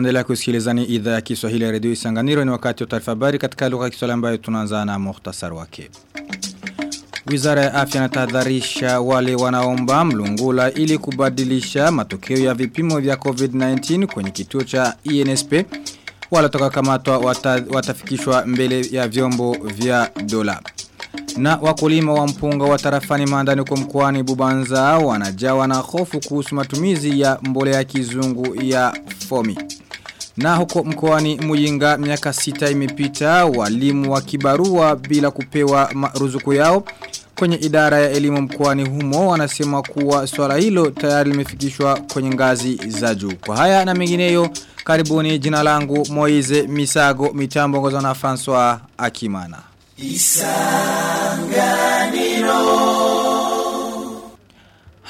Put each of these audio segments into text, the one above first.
Hii unaendelea kusikiliza ni idhaa ya Kiswahili ya redio Isanganiro ni wakati wa taarifa habari katika lugha ya Kiswahili ambayo tunaanza na muhtasari wake. Wizara ya afya inatahadharisha wale wanaomba mlungula ili kubadilisha matokeo ya vipimo vya COVID-19 kwenye kituo cha INSP wala toka kamatwa wata, watafikishwa mbele ya vyombo vya dola. Na wakulima wa mpunga wa tarafani maandani kwa mkoani Bubanza wanajawa na hofu kuhusu matumizi ya mbolea ya kizungu ya fomi. Na huko mkoani Muyinga miaka sita imepita walimu wa kibarua bila kupewa ruzuku yao kwenye idara ya elimu mkoani humo wanasema kuwa swala hilo tayari limefikishwa kwenye ngazi za juu. Kwa haya na mengineyo karibuni jina langu Moize Misago mitambo ngozo na François Akimana. Isanganiro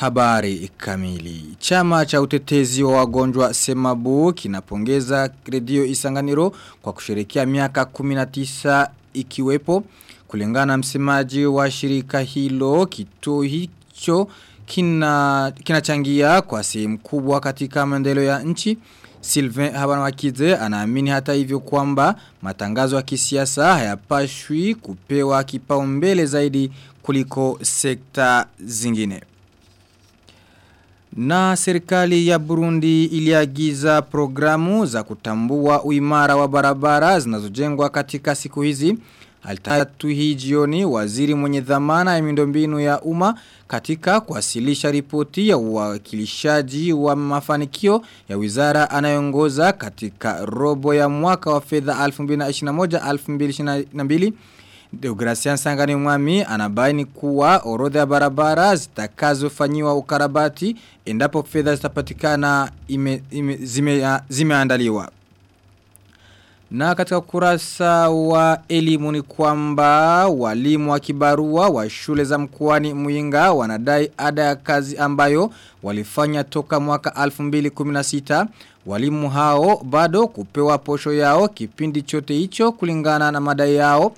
Habari kamili. Chama cha utetezi wa wagonjwa Semabu kinapongeza redio Isanganiro kwa kusherekea miaka 19 ikiwepo kulingana na msemaji wa shirika hilo kituo hicho kina kinachangia kwa sehemu kubwa katika maendeleo ya nchi. Sylvain Habanwakize anaamini hata hivyo kwamba matangazo ya kisiasa hayapashwi kupewa kipaumbele zaidi kuliko sekta zingine. Na serikali ya Burundi iliagiza programu za kutambua uimara wa barabara zinazojengwa katika siku hizi. Alitatu hii jioni waziri mwenye dhamana ya miundombinu ya umma katika kuwasilisha ripoti ya uwakilishaji wa mafanikio ya wizara anayongoza katika robo ya mwaka wa fedha 2021-2022 Deogracian Sangani Mwami anabaini kuwa orodha ya barabara zitakazofanyiwa ukarabati endapo fedha zitapatikana ime, ime, zime, zimeandaliwa. Na katika kurasa wa elimu ni kwamba walimu wa kibarua wa shule za mkoani Muinga wanadai ada ya kazi ambayo walifanya toka mwaka 2016. Walimu hao bado kupewa posho yao kipindi chote hicho kulingana na madai yao.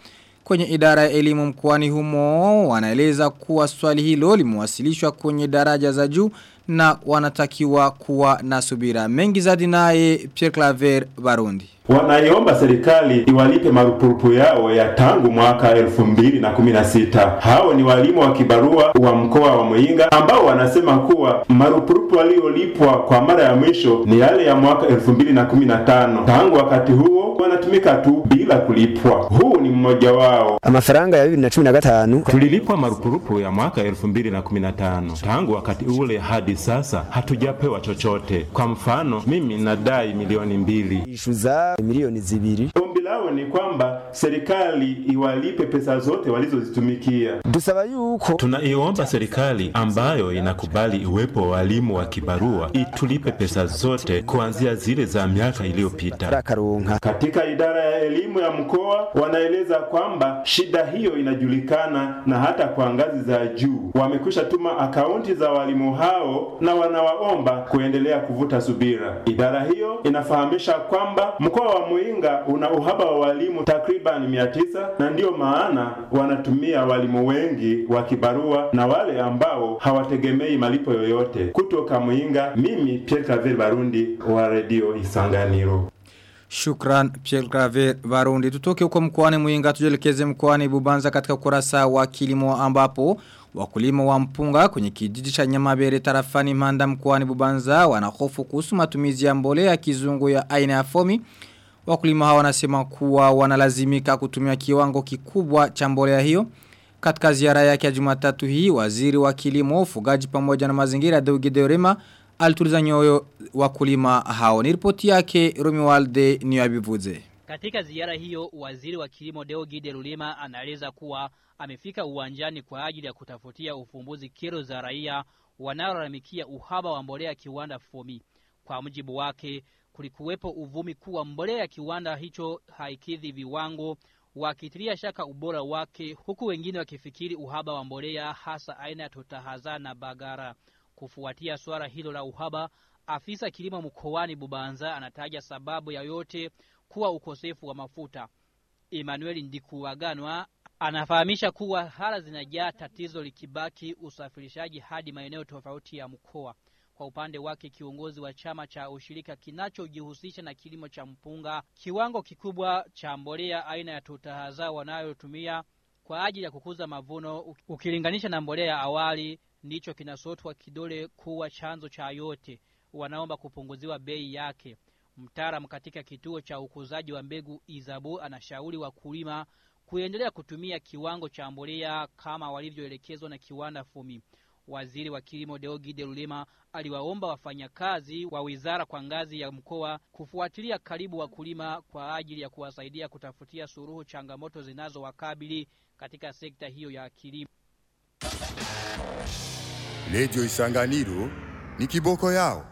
Kwenye idara ya elimu mkoani humo wanaeleza kuwa swali hilo limewasilishwa kwenye daraja za juu na wanatakiwa kuwa na subira. Mengi zaidi naye Pierre Claver Barundi. Wanaiomba serikali iwalipe marupurupu yao ya tangu mwaka elfu mbili na kumi na sita. Hao ni walimu wa kibarua wa mkoa wa Muyinga ambao wanasema kuwa marupurupu waliolipwa kwa mara ya mwisho ni yale ya mwaka elfu mbili na kumi na tano. Tangu wakati huo wanatumika tu bila kulipwa. Huu ni mmoja wao. Amafaranga ya bibiri na cumi na gatanu tulilipwa marupurupu ya mwaka elfu mbili na kumi na tano. Tangu wakati ule hadi sasa hatujapewa chochote. Kwa mfano, mimi nadai milioni mbili ishuza milioni zibiri. Ombi ni kwamba serikali iwalipe pesa zote walizozitumikia. Dusaba yuko tunaiomba serikali ambayo inakubali uwepo wa walimu wa kibarua itulipe pesa zote kuanzia zile za miaka iliyopita. Katika idara ya elimu ya mkoa wanaeleza kwamba shida hiyo inajulikana na hata kwa ngazi za juu. Wamekwisha tuma akaunti za walimu hao na wanawaomba kuendelea kuvuta subira. Idara hiyo inafahamisha kwamba mkoa wa Muinga una uhaba wa walimu takriban mia tisa na ndiyo maana wanatumia walimu wengi wa kibarua na wale ambao hawategemei malipo yoyote. Kutoka Muinga, mimi Pierre Claver Barundi wa Radio Isanganiro. Shukran Pierre Claver Barundi. Tutoke huko mkoani Muinga tujelekeze mkoani Bubanza katika ukurasa wa kilimo ambapo wakulima wa mpunga kwenye kijiji cha Nyamabere tarafani Manda mkoani Bubanza wanahofu kuhusu matumizi ya mbolea ya kizungu ya aina ya fomi. Wakulima hawa wanasema kuwa wanalazimika kutumia kiwango kikubwa cha mbolea hiyo. Katika ziara yake ya Jumatatu hii, waziri wa kilimo, ufugaji pamoja na mazingira Deugi Deorema alituliza nyoyo wakulima hao. Ni ripoti yake Romualde Niyabivuze. Katika ziara hiyo, waziri wa kilimo Deo Gide Lulima kuwa amefika uwanjani kwa ajili ya kutafutia ufumbuzi kero za raia wanaolalamikia uhaba wa mbolea kiwanda Fomi. Kwa mujibu wake, kulikuwepo uvumi kuwa mbolea ya kiwanda hicho haikidhi viwango wakitilia shaka ubora wake huku wengine wakifikiri uhaba wa mbolea hasa aina ya totahaza na bagara. Kufuatia suala hilo la uhaba, afisa kilimo mkoani Bubanza anataja sababu ya yote kuwa ukosefu wa mafuta. Emmanuel Ndikuwaganwa anafahamisha kuwa hala zinajaa tatizo likibaki usafirishaji hadi maeneo tofauti ya mkoa. Kwa upande wake kiongozi wa chama cha ushirika kinachojihusisha na kilimo cha mpunga, kiwango kikubwa cha mbolea aina ya tutahaza wanayotumia kwa ajili ya kukuza mavuno ukilinganisha na mbolea ya awali ndicho kinasotwa kidole kuwa chanzo cha yote. Wanaomba kupunguziwa bei yake. Mtaalamu katika kituo cha ukuzaji wa mbegu Izabu anashauri wakulima kuendelea kutumia kiwango cha mbolea kama walivyoelekezwa na kiwanda Fumi. Waziri wa kilimo Deogide Lulema aliwaomba wafanyakazi wa wizara kwa ngazi ya mkoa kufuatilia karibu wakulima kwa ajili ya kuwasaidia kutafutia suruhu changamoto zinazowakabili katika sekta hiyo ya kilimo. Redio Isanganiro ni kiboko yao.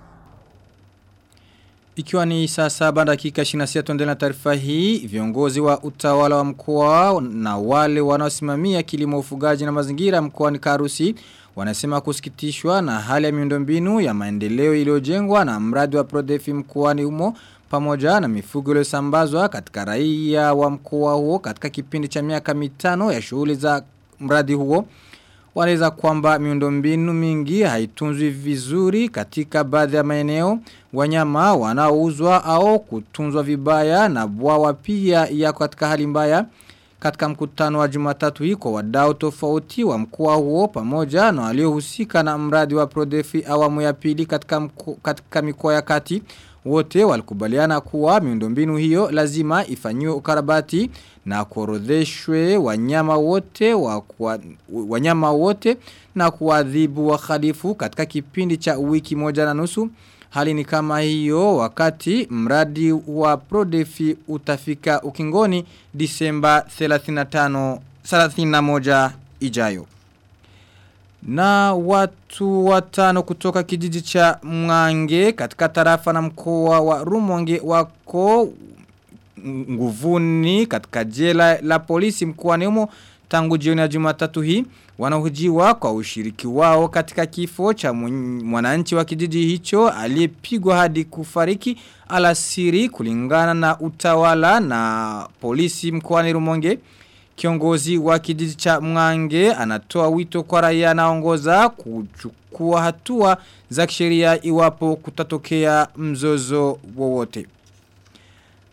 Ikiwa ni saa saba dakika 26 tuendelea na taarifa hii, viongozi wa utawala wa mkoa na wale wanaosimamia kilimo ufugaji na mazingira mkoani Karusi wanasema kusikitishwa na hali ya miundombinu ya maendeleo iliyojengwa na mradi wa Prodefi mkoani humo pamoja na mifugo iliyosambazwa katika raia wa mkoa huo katika kipindi cha miaka mitano ya shughuli za mradi huo Wanaweza kwamba miundombinu mingi haitunzwi vizuri katika baadhi ya maeneo. Wanyama wanaouzwa au kutunzwa vibaya na bwawa pia ya katika hali mbaya. Katika mkutano wa Jumatatu hii kwa wadau tofauti wa mkoa huo pamoja na waliohusika na mradi wa Prodefi awamu ya pili katika mku, katika mikoa ya kati wote walikubaliana kuwa miundombinu hiyo lazima ifanyiwe ukarabati na kuorodheshwe wanyama wote wa kuwa, wanyama wote na kuadhibu wahalifu katika kipindi cha wiki moja na nusu Hali ni kama hiyo wakati mradi wa Prodefi utafika ukingoni Disemba 35 31 ijayo. Na watu watano kutoka kijiji cha Mwange katika tarafa na mkoa wa Rumonge wako nguvuni katika jela la polisi mkoani humo tangu jioni ya Jumatatu hii. Wanahojiwa kwa ushiriki wao katika kifo cha mwananchi wa kijiji hicho aliyepigwa hadi kufariki alasiri kulingana na utawala na polisi mkoani Rumonge Kiongozi wa kijiji cha Mwange anatoa wito kwa raia anaongoza kuchukua hatua za kisheria iwapo kutatokea mzozo wowote.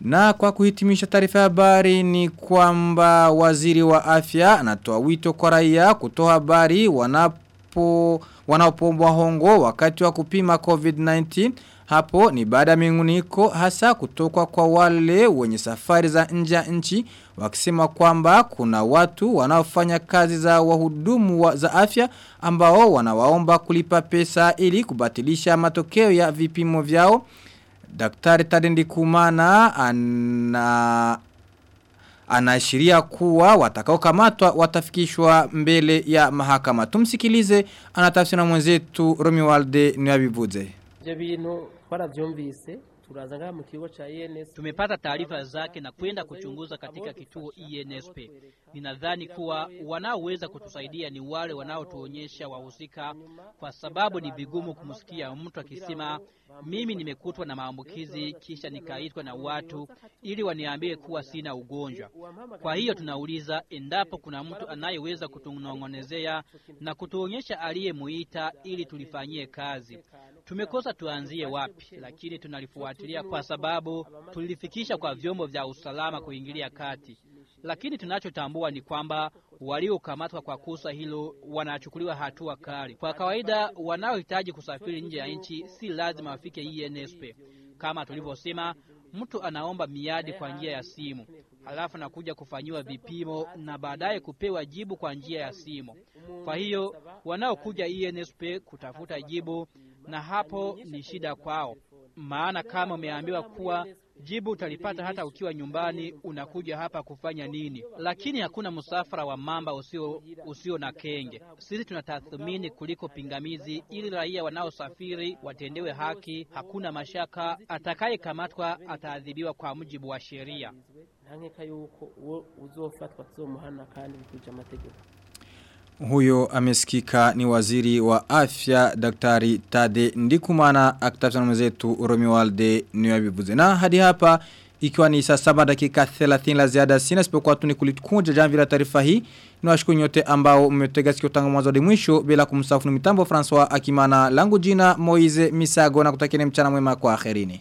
Na kwa kuhitimisha taarifa ya habari ni kwamba waziri wa afya anatoa wito kwa raia kutoa habari wanapo wanaopombwa hongo wakati wa kupima COVID-19 hapo ni baada ya hasa kutoka kwa wale wenye safari za nje ya nchi wakisema kwamba kuna watu wanaofanya kazi za wahudumu wa za afya ambao wanawaomba kulipa pesa ili kubatilisha matokeo ya vipimo vyao. Daktari Tadendi Kumana ana anaashiria kuwa watakaokamatwa watafikishwa mbele ya mahakama. Tumsikilize anatafsiri na mwenzetu Romi Walde Nyabivuze. Ibyo bintu twaravyumvise Tumepata taarifa zake na kwenda kuchunguza katika kituo ENSP. Ninadhani kuwa wanaoweza kutusaidia ni wale wanaotuonyesha wahusika, kwa sababu ni vigumu kumsikia mtu akisema mimi nimekutwa na maambukizi kisha nikaitwa na watu ili waniambie kuwa sina ugonjwa. Kwa hiyo tunauliza endapo kuna mtu anayeweza kutunong'onezea na kutuonyesha aliyemuita ili tulifanyie kazi. Tumekosa tuanzie wapi, lakini tunalifuatilia kwa sababu tulifikisha kwa vyombo vya usalama kuingilia kati. Lakini tunachotambua ni kwamba waliokamatwa kwa kosa hilo wanachukuliwa hatua kali. Kwa kawaida, wanaohitaji kusafiri nje ya nchi si lazima wafike ENSP. Kama tulivyosema, mtu anaomba miadi kwa njia ya simu, halafu anakuja kufanyiwa vipimo na baadaye kupewa jibu kwa njia ya simu. Kwa hiyo wanaokuja ENSP kutafuta jibu, na hapo ni shida kwao, maana kama umeambiwa kuwa jibu utalipata hata ukiwa nyumbani, unakuja hapa kufanya nini? Lakini hakuna msafara wa mamba usio, usio na kenge. Sisi tunatathmini kuliko pingamizi, ili raia wanaosafiri watendewe haki. Hakuna mashaka, atakayekamatwa ataadhibiwa kwa mujibu wa sheria. Huyo amesikika ni waziri wa afya daktari Tade Ndikumana akitafsana mwenzetu ni Niyabibuze. Na hadi hapa Ikiwa ni saa saba dakika 30 la ziada sina sipokuwa tu ni kulikunja jamvi la taarifa hii. Niwashukuru nyote ambao mmetega sikio tangu mwanzo hadi mwisho bila kumsafu mitambo François Akimana langu jina Moize Misago na kutakieni mchana mwema kwa akhirini.